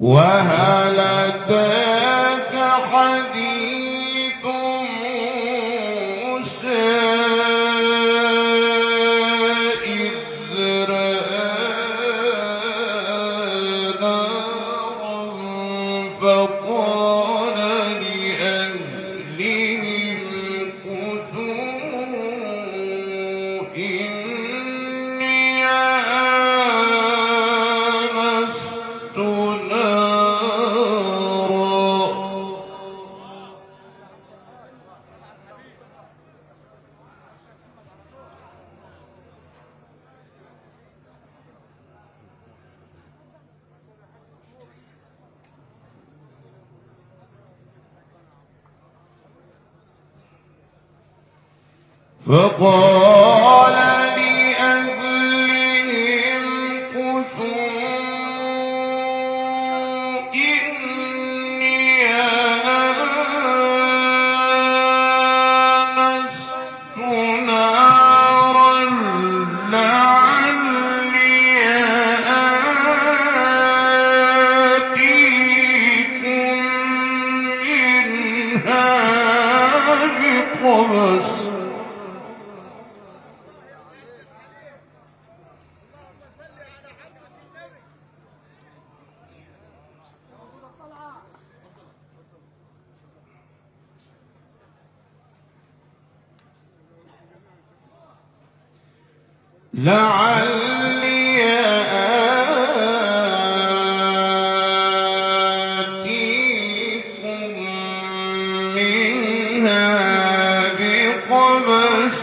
وَهَلَا فقال لعلی آتیکم منها بقبس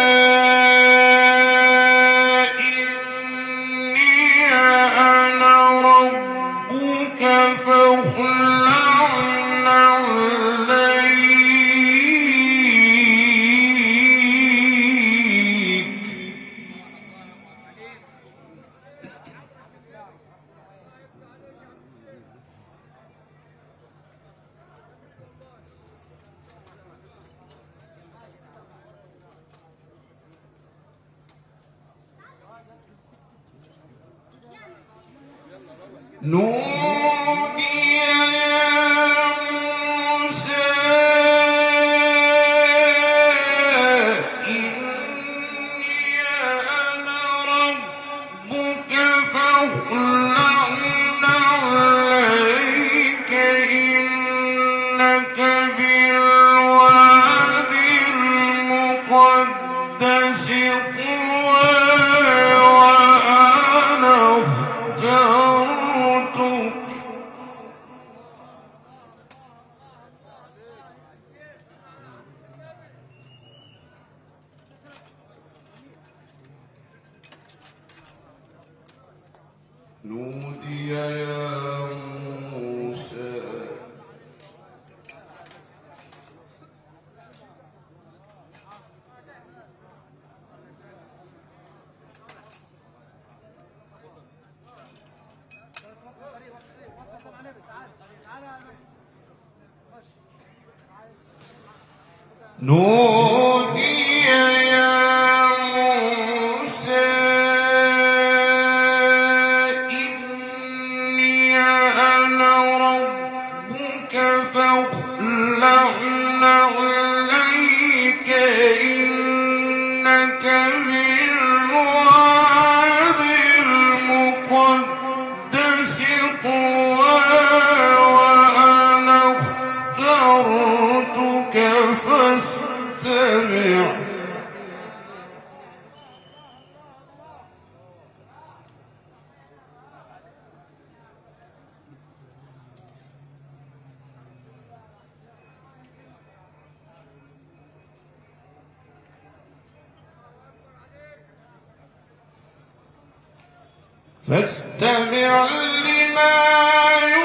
نون نودي يا موسى نور إليك إن فاستمع لما يقول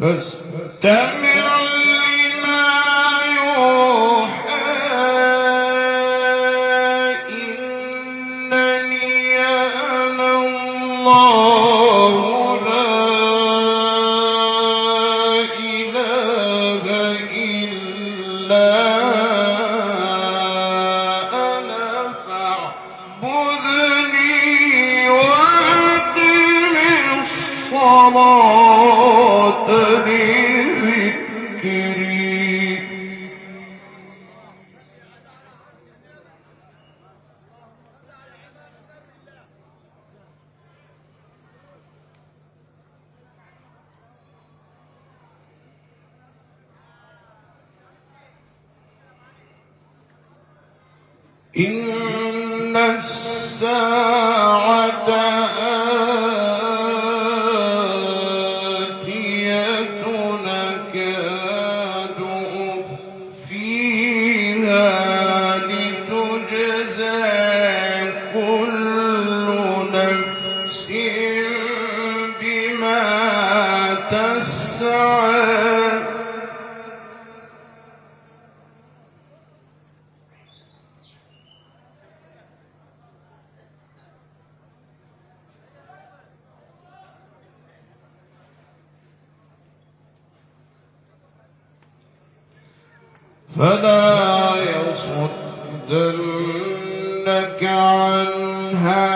فاستمع لما يوحى إنني أنا الله إن الساعة آتية نكاد أخفيها لتجزى كل نفس بما تسعى فلا يصدنك عنها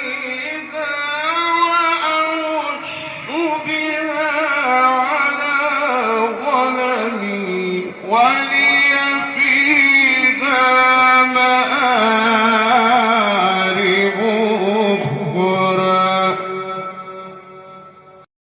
قریب